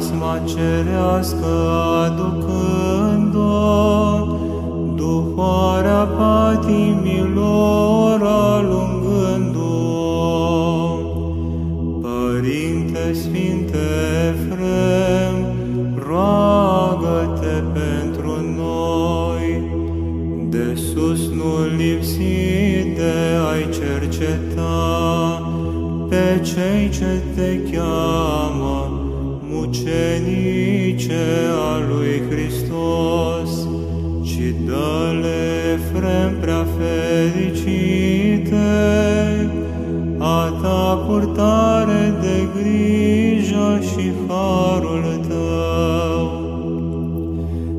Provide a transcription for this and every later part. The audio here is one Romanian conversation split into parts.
mireasma cerească aducând-o, duhoarea patimilor alungându-o. Părinte Sfinte Efrem, roagă-te pentru noi, de sus nu lipsi de ai cerceta pe cei ce purtare de grijă și harul tău.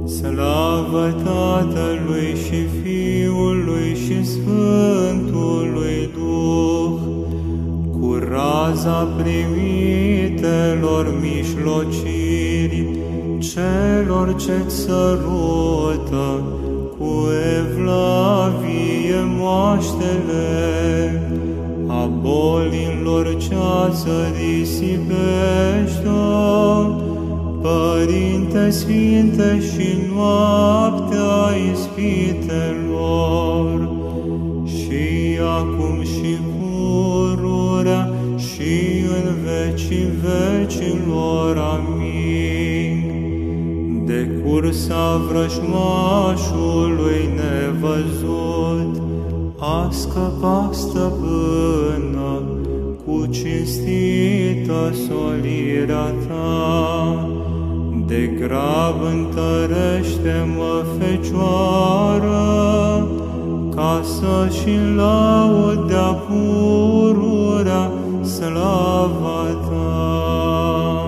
Slavă Tatălui și Fiului și Sfântului Duh, cu raza primitelor mișlociri, celor ce-ți sărută, cu evlavie moaștele, a bolilor ceață disipește-o, Părinte Sfinte și noaptea ispitelor, și acum și pururea și în vecii vecilor. Amin. De cursa vrăjmașului nevăzut, a scăpat stăpână cu cinstită solirea ta. De grab întărește-mă, Fecioară, ca să-și laudea pururea slava ta.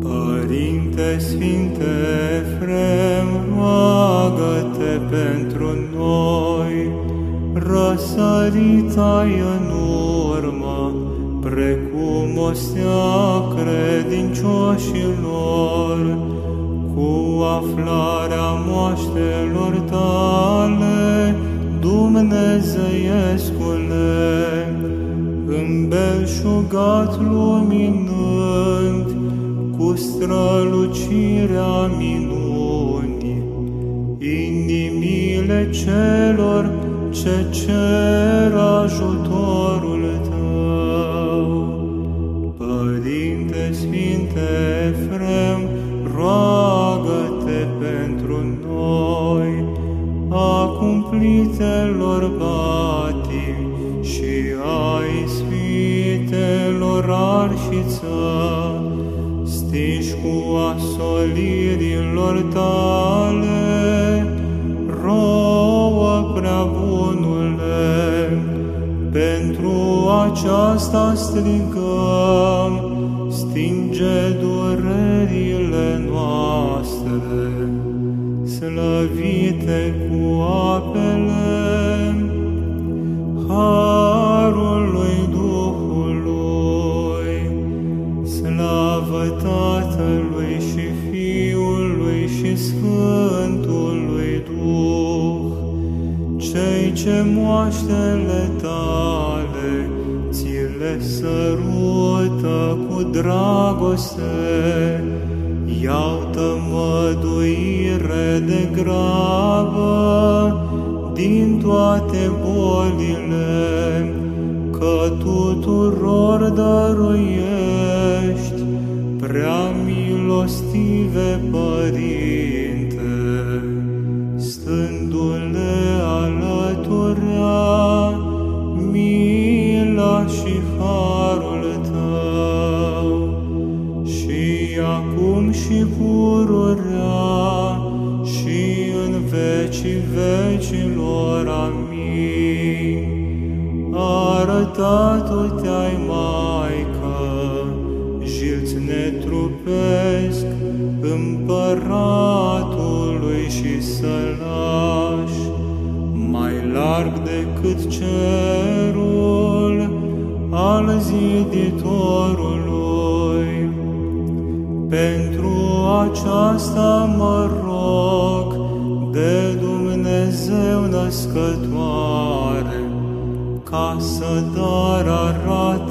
Părinte Sfinte Efrem, roagă-te pentru noi, răsăritai în urmă, precum o stea credincioșilor, cu aflarea moaștelor tale, Dumnezeiescule, îmbelșugat luminând, cu strălucirea minunii, inimile celor ce cer ajutorul tău. Părinte Sfinte Efrem, roagă-te pentru noi, a cumplitelor patimi și a ispitelor arșiță, stinși cu asolirilor tale, aceasta strigăm, stinge durerile noastre, slăvite cu apele, Harului Duhului, slavă Tatălui și Fiului și Sfântului Duh, cei ce moaștele tale ți le sărută cu dragoste, iau tămăduire de grabă din toate bolile, că tuturor dăruiești, prea milostive vecilor. Amin. Arătat-o te-ai, Maică, jilți netrupesc, împăratului și sălaș, mai larg decât cerul al ziditorului. Pentru aceasta mă rog de Dumnezeu născătoare, ca să dar arată-mă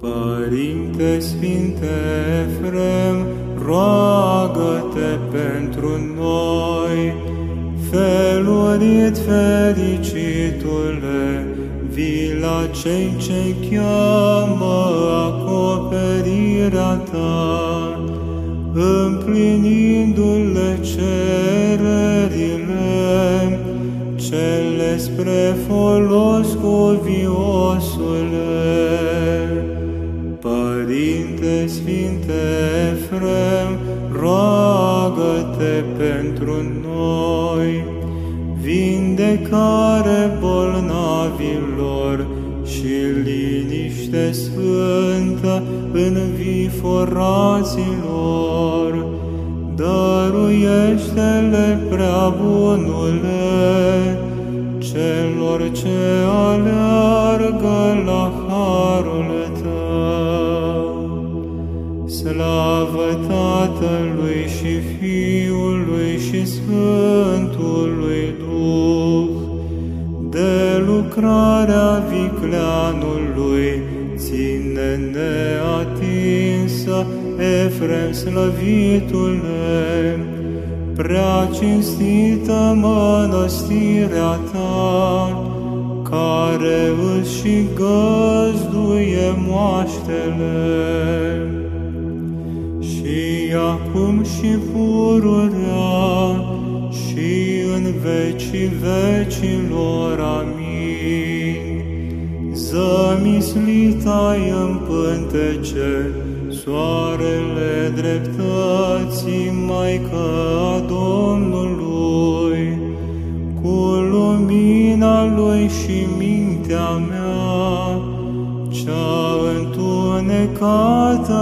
Părinte Sfinte Efrem, roagă-te pentru noi, felurit fericitule, vii la cei ce cheamă acoperirea ta, împlinindu-le cererile, cele spre folos cuviosule. Sfinte Efrem, roagă-te pentru noi, vindecare bolnavilor și liniște sfântă în viforaților, dăruiește-le prea bunule celor ce aleargă la harul Slavă Tatălui și Fiului și Sfântului Duh, de lucrarea vicleanului, ține neatinsă, Efrem slăvitule, prea cinstită mănăstirea ta, care îți și găzduie moaștele acum și pururea și în vecii vecilor. Amin. Zămislitai în pântece, soarele dreptății, Maica a Domnului, cu lumina Lui și mintea mea, cea întunecată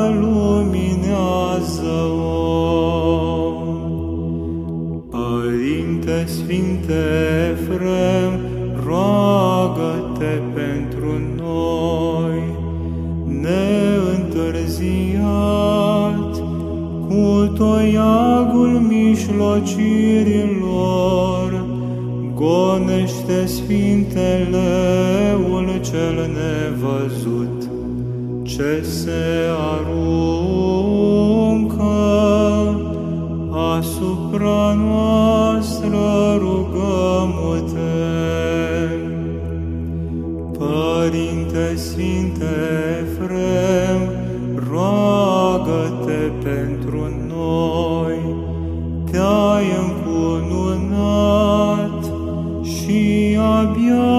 luminează-o. Părinte Sfinte Efrem, roagă-te pentru noi, neîntârziat, cu toiagul mișlocirilor, gonește Sfinteleul cel nevăzut ce se aruncă asupra noastră rugăm-te. Părinte Sfinte Efrem, roagă-te pentru noi, te-ai încununat și abia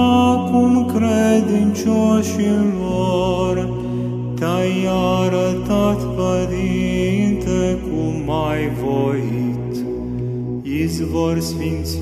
cum credincioșii vor sfinți.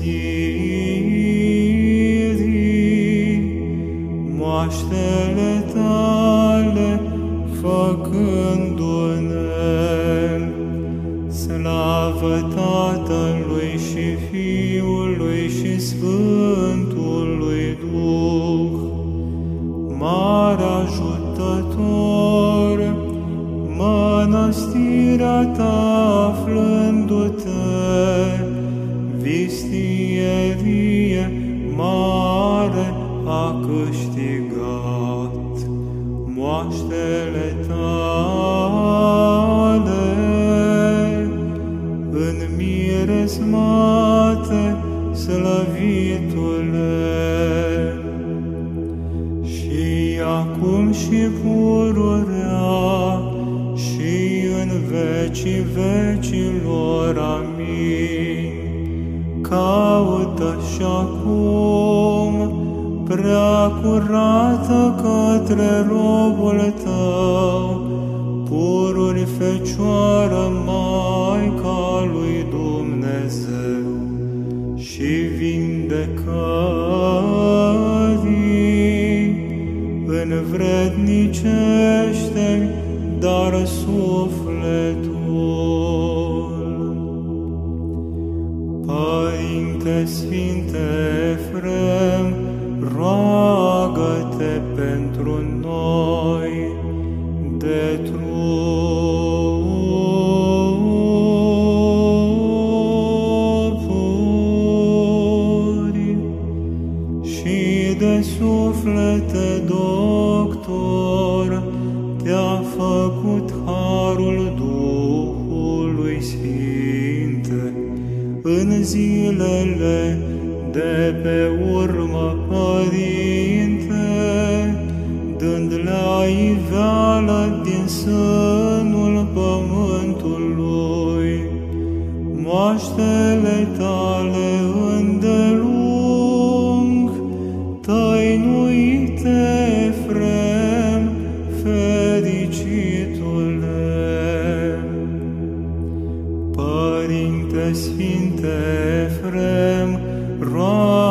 vindecării, învrednicește-mi dar suflet. zilele de pe urmă, Părinte, dând la iveală din sânul pământului, moaștele tale îndelung, tăinuite, frem fericit. Sfinte Efrem, roagă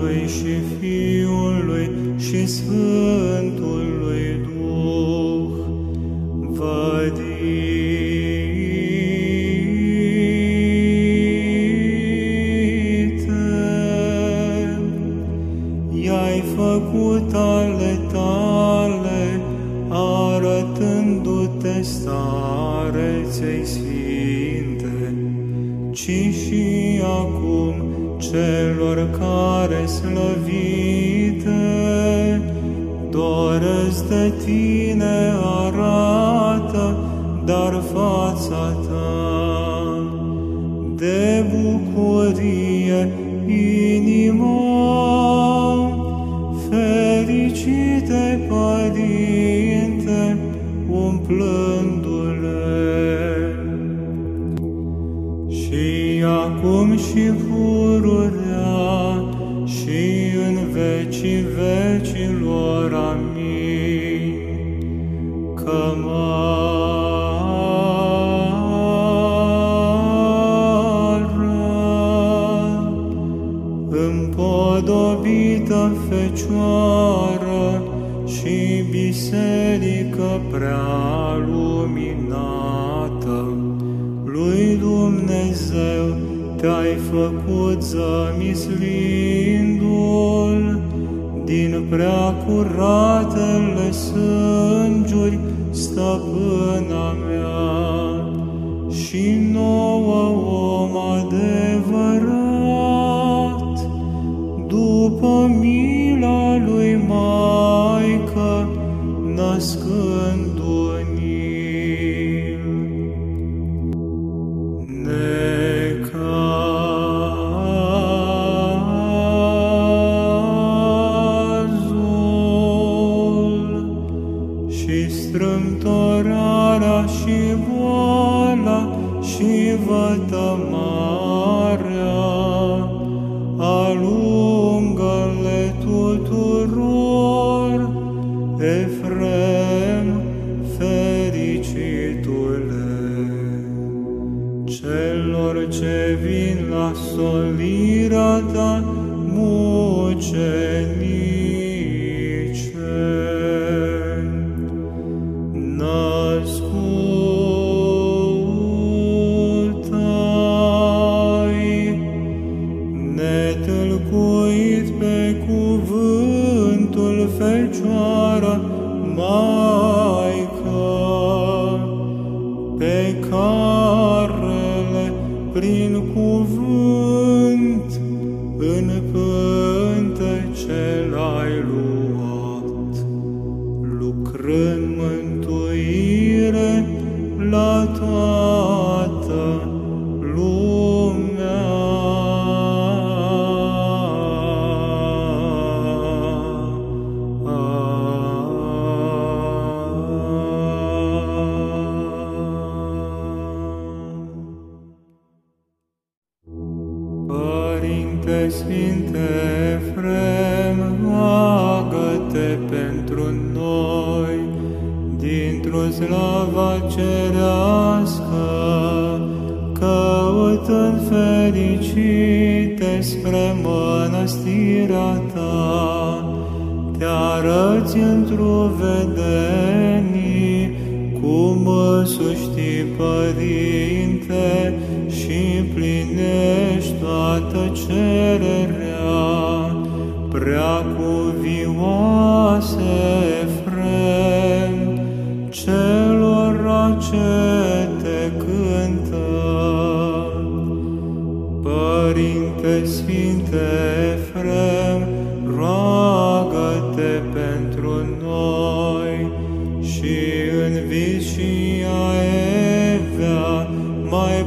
Tatălui și Fiului și Sfântului حياتي. vară, împodobită fecioară și biserică prea luminată, lui Dumnezeu te-ai făcut zămislindu-l din prea curatele sâni stăpâna mea, și nouă om adevărat, după mila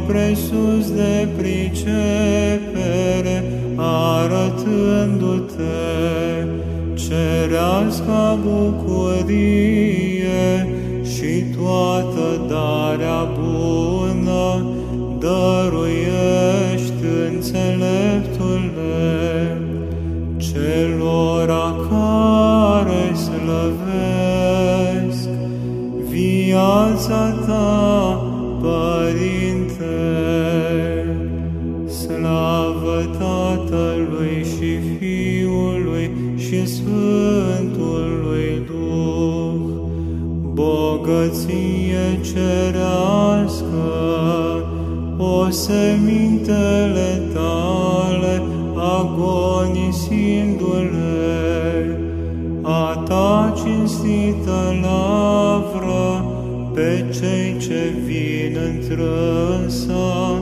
presus de pricepere, arătându-te cerească bucurie și toată darea bună, dăruiești înțeleptule celor care slăvesc viața ta, bogăție cerească, o semintele tale agonisindu-le, a ta cinstită lavră pe cei ce vin întrânsa,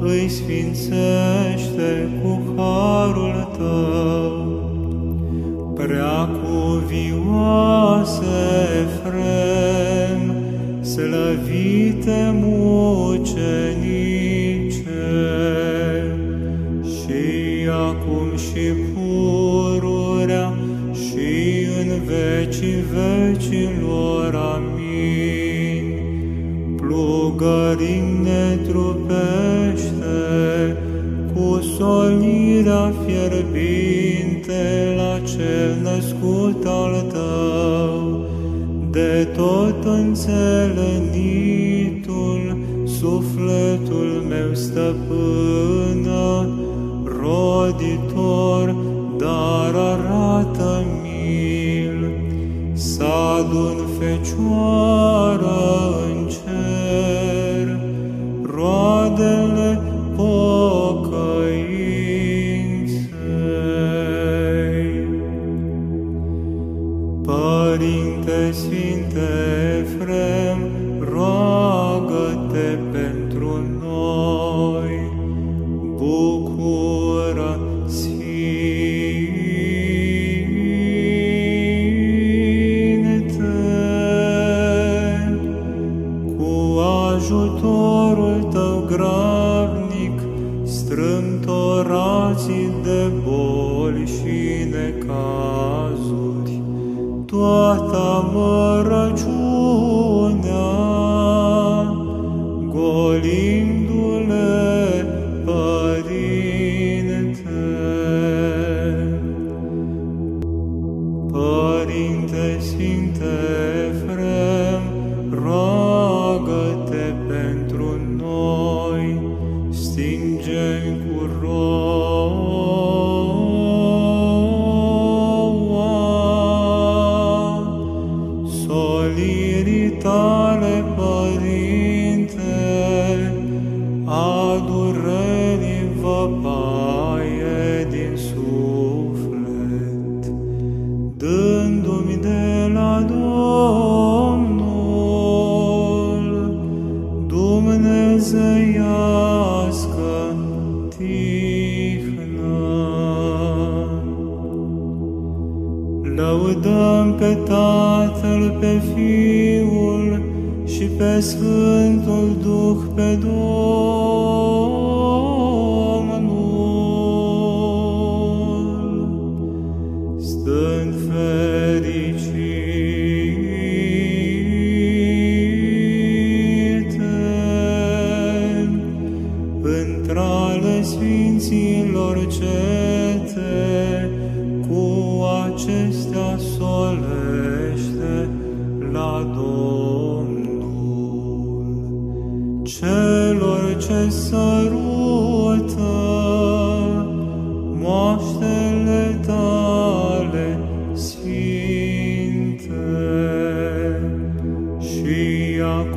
îi sfințește cu harul tău. Prea cuvioase Efrem, slăvite mucenice, și acum și pururea și în vecii vecilor. Amin. Plugărim ne trupește cu solirea fierbinte la cel născut al tău, de tot înțelenitul, sufletul meu stăpână, roditor, dar arată-mi-l, s-adun fecioară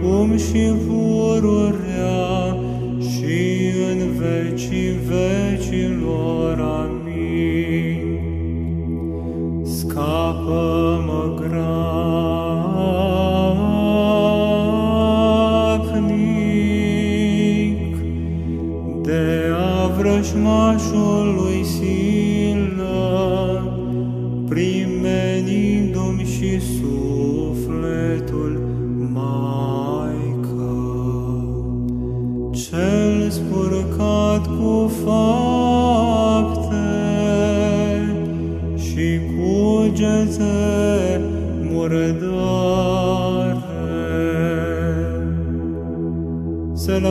cum și furul rea.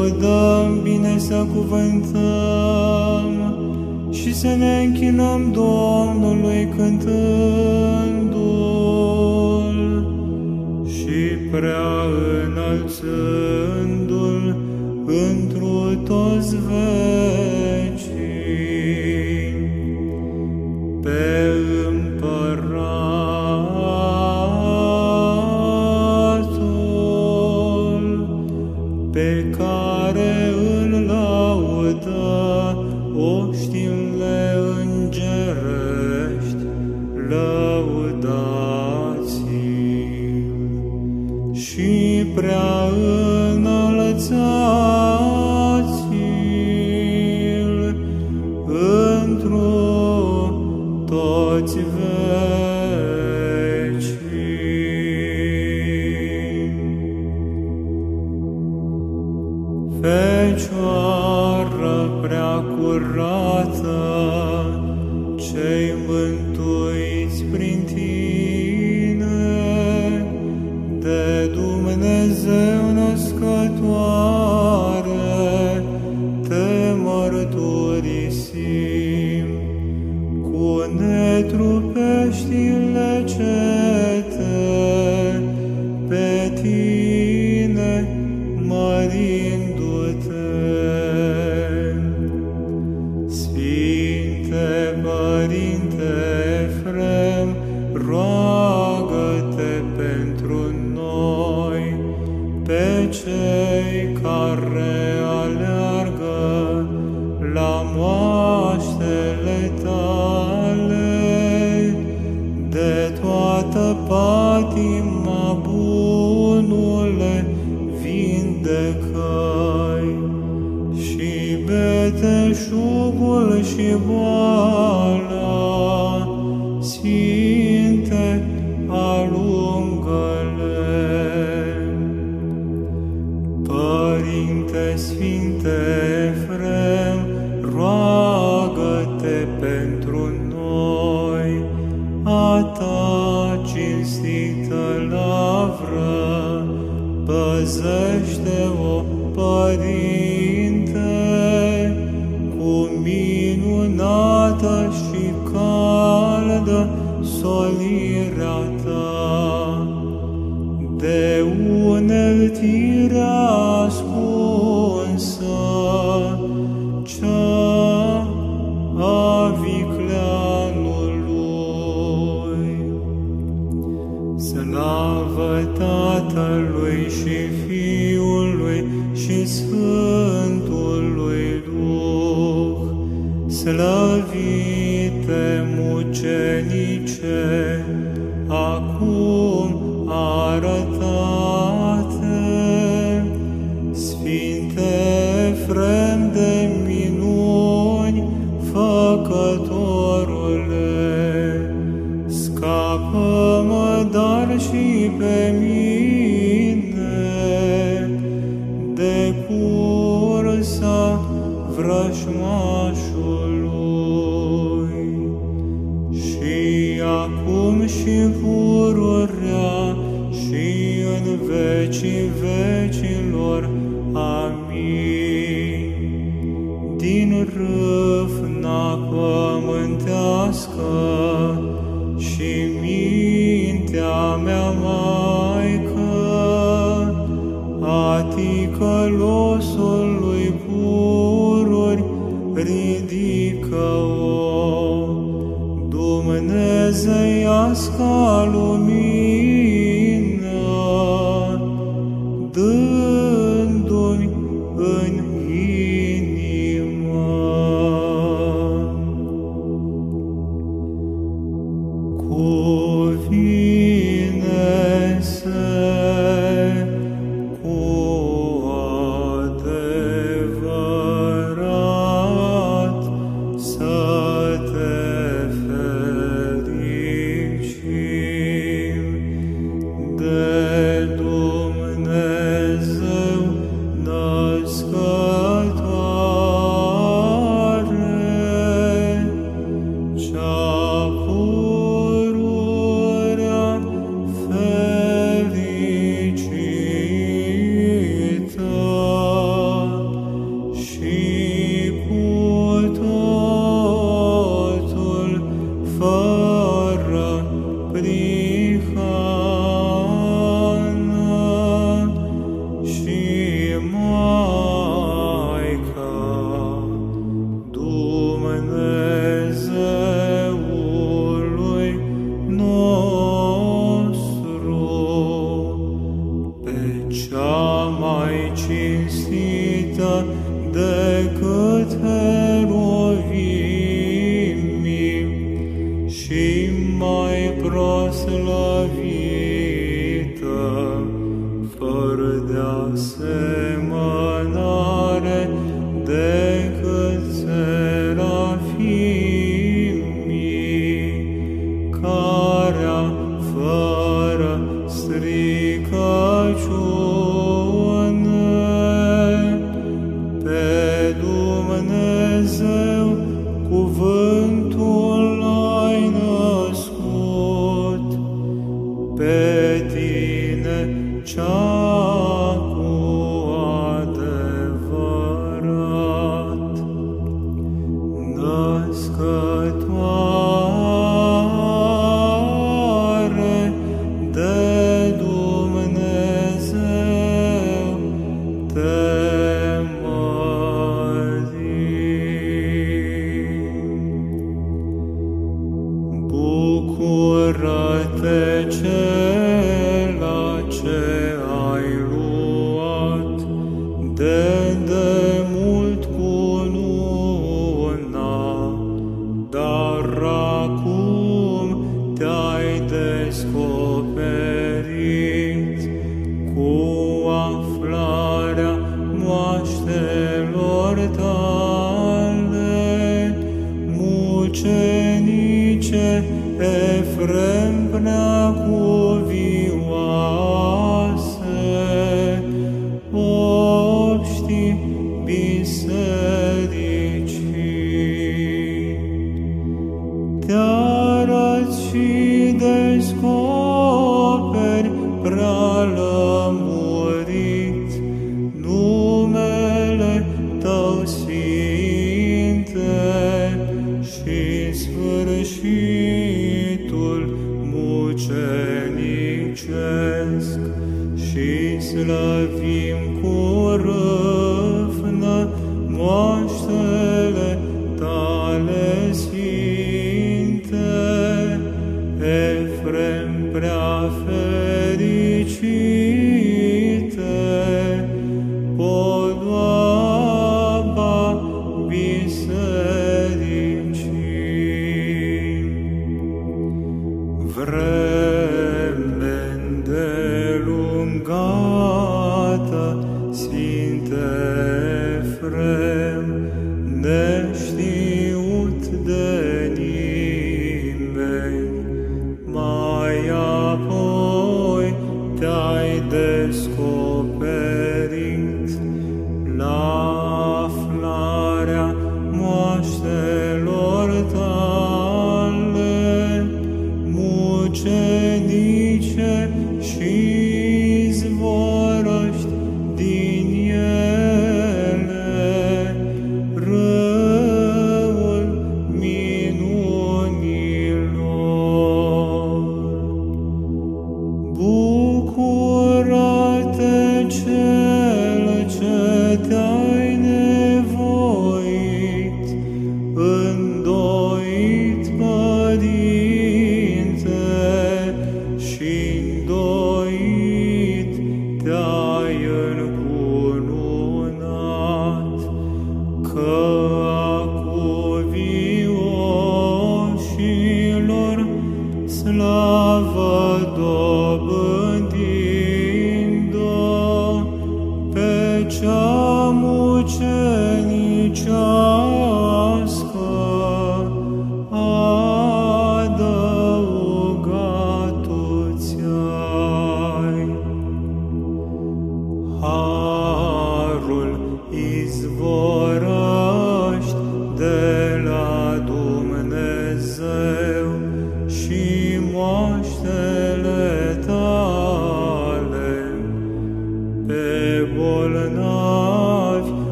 lăudăm, bine să cuvântăm și să ne închinăm Domnului cântându-L și prea înălțându-L întru toți vei. o Părinte, cu minunată și caldă solirea Ta, de uneltirea și pururea și în vecii vecilor. Amin. Din râvna pământească și mintea mea maică, a ticălosului pururi, ridică-o. Dumnezeu Say. descoperit cu aflarea moaștelor tale, mucenice Efrem cu cuvinte. Lord.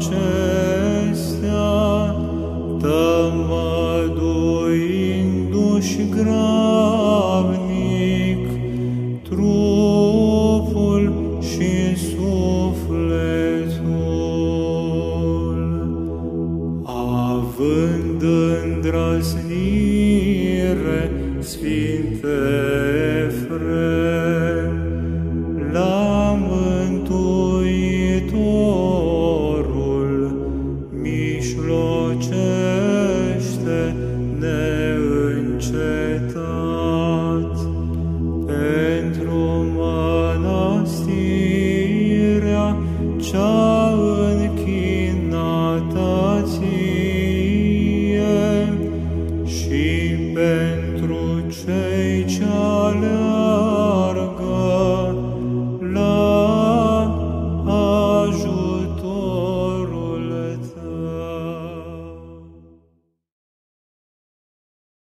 Acestea, tămăduindu-și gravnic